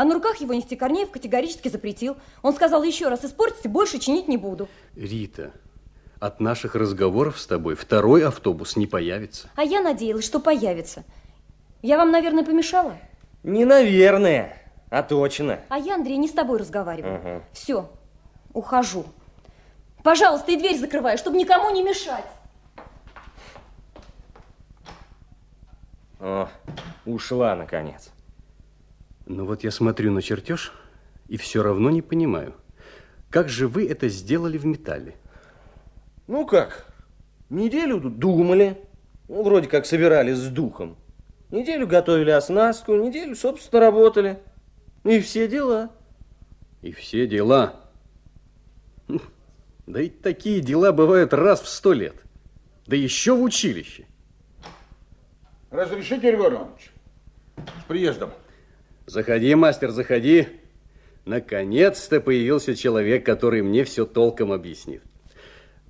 А на руках его нести Корнеев категорически запретил. Он сказал, еще раз испортите, больше чинить не буду. Рита, от наших разговоров с тобой второй автобус не появится. А я надеялась, что появится. Я вам, наверное, помешала? Не наверное, а точно. А я, Андрей, не с тобой разговариваю. Ага. Все, ухожу. Пожалуйста, и дверь закрывай, чтобы никому не мешать. О, ушла, наконец. Ну вот я смотрю на чертеж и все равно не понимаю, как же вы это сделали в металле? Ну как, неделю тут думали, ну, вроде как собирались с духом. Неделю готовили оснастку, неделю, собственно, работали. И все дела. И все дела. Хм, Да и такие дела бывают раз в сто лет. Да еще в училище. Разрешите, Григорий Иванович? С приездом. Заходи, мастер, заходи. Наконец-то появился человек, который мне все толком объяснит.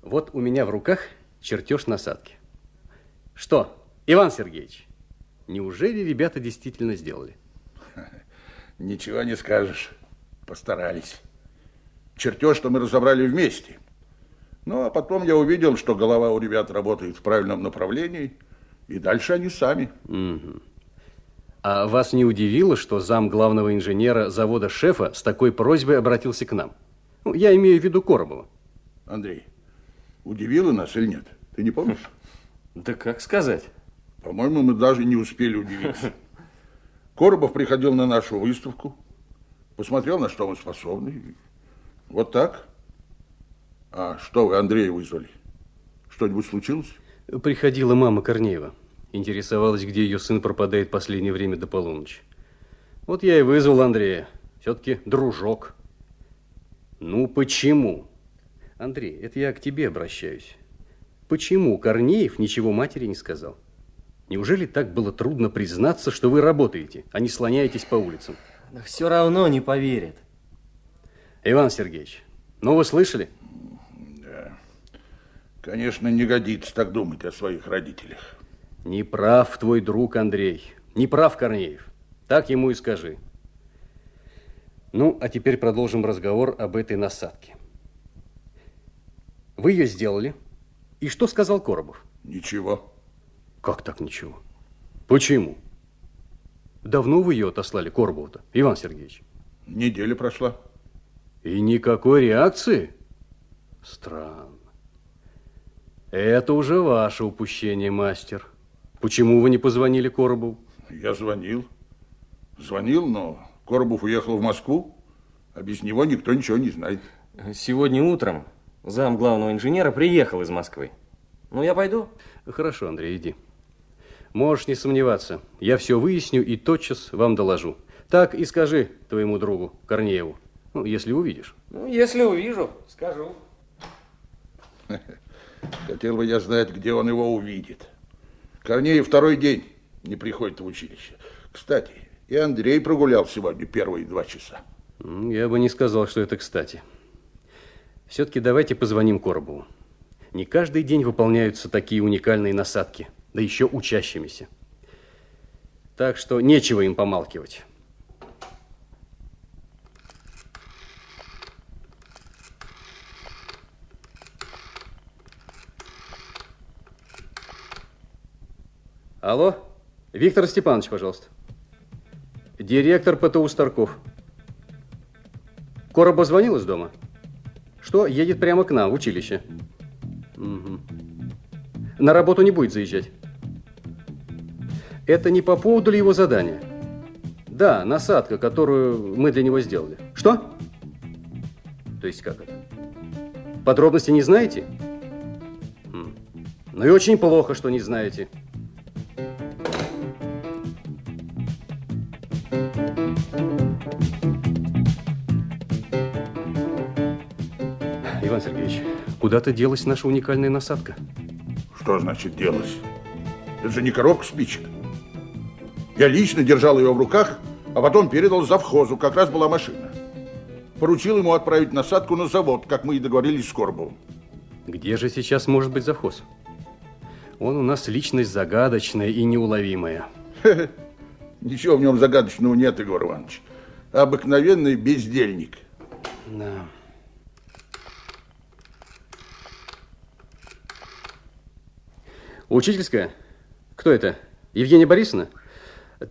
Вот у меня в руках чертеж насадки. Что, Иван Сергеевич, неужели ребята действительно сделали? Ничего не скажешь. Постарались. Чертеж, что мы разобрали вместе. Ну, а потом я увидел, что голова у ребят работает в правильном направлении, и дальше они сами. Мгм. А вас не удивило, что зам главного инженера завода шефа с такой просьбой обратился к нам? Ну, я имею в виду Коробова. Андрей, удивило нас или нет? Ты не помнишь? Да как сказать? По-моему, мы даже не успели удивиться. Коробов приходил на нашу выставку, посмотрел, на что мы способны. Вот так. А что вы Андрея вызвали? Что-нибудь случилось? Приходила мама Корнеева. Интересовалась, где ее сын пропадает последнее время до полуночи. Вот я и вызвал Андрея. Все-таки дружок. Ну, почему? Андрей, это я к тебе обращаюсь. Почему Корнеев ничего матери не сказал? Неужели так было трудно признаться, что вы работаете, а не слоняетесь по улицам? Да все равно не поверит. Иван Сергеевич, ну вы слышали? Конечно, не годится так думать о своих родителях. Не прав твой друг Андрей, не прав Корнеев. Так ему и скажи. Ну, а теперь продолжим разговор об этой насадке. Вы ее сделали. И что сказал Коробов? Ничего. Как так ничего? Почему? Давно вы ее отослали, Коробову-то, Иван Сергеевич? Неделя прошла. И никакой реакции? Странно. Это уже ваше упущение, мастер. Почему вы не позвонили Коробову? Я звонил. Звонил, но Коробов уехал в Москву, а без него никто ничего не знает. Сегодня утром зам главного инженера приехал из Москвы. Ну, я пойду. Хорошо, Андрей, иди. Можешь не сомневаться. Я все выясню и тотчас вам доложу. Так и скажи твоему другу Корнееву, ну, если увидишь. Ну, если увижу, скажу. Хотел бы я знать, где он его увидит. Корнеев второй день не приходит в училище. Кстати, и Андрей прогулял сегодня первые два часа. Я бы не сказал, что это кстати. Все-таки давайте позвоним Коробову. Не каждый день выполняются такие уникальные насадки, да еще учащимися. Так что нечего им помалкивать. Алло, Виктор Степанович, пожалуйста. Директор ПТУ Старков. Коробов звонил из дома? Что, едет прямо к нам, в училище? Мгм. На работу не будет заезжать? Это не по поводу ли его задания? Да, насадка, которую мы для него сделали. Что? То есть как это? Подробности не знаете? М. Ну и очень плохо, что не знаете. Иван Сергеевич, куда-то делась наша уникальная насадка. Что значит делать? Это же не коробка спичек. Я лично держал ее в руках, а потом передал завхозу, как раз была машина. Поручил ему отправить насадку на завод, как мы и договорились с Коробовым. Где же сейчас может быть завхоз? Он у нас личность загадочная и неуловимая. Ничего в нем загадочного нет, Егор Иванович. обыкновенный бездельник. Да. Учительская? Кто это? Евгения Борисовна?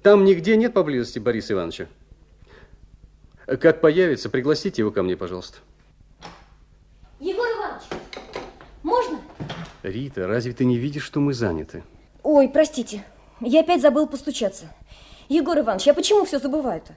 Там нигде нет поблизости Бориса Ивановича. Как появится, пригласите его ко мне, пожалуйста. Егор Иванович, можно? Рита, разве ты не видишь, что мы заняты? Ой, простите, я опять забыл постучаться. Егор Иванович, я почему все забываю-то?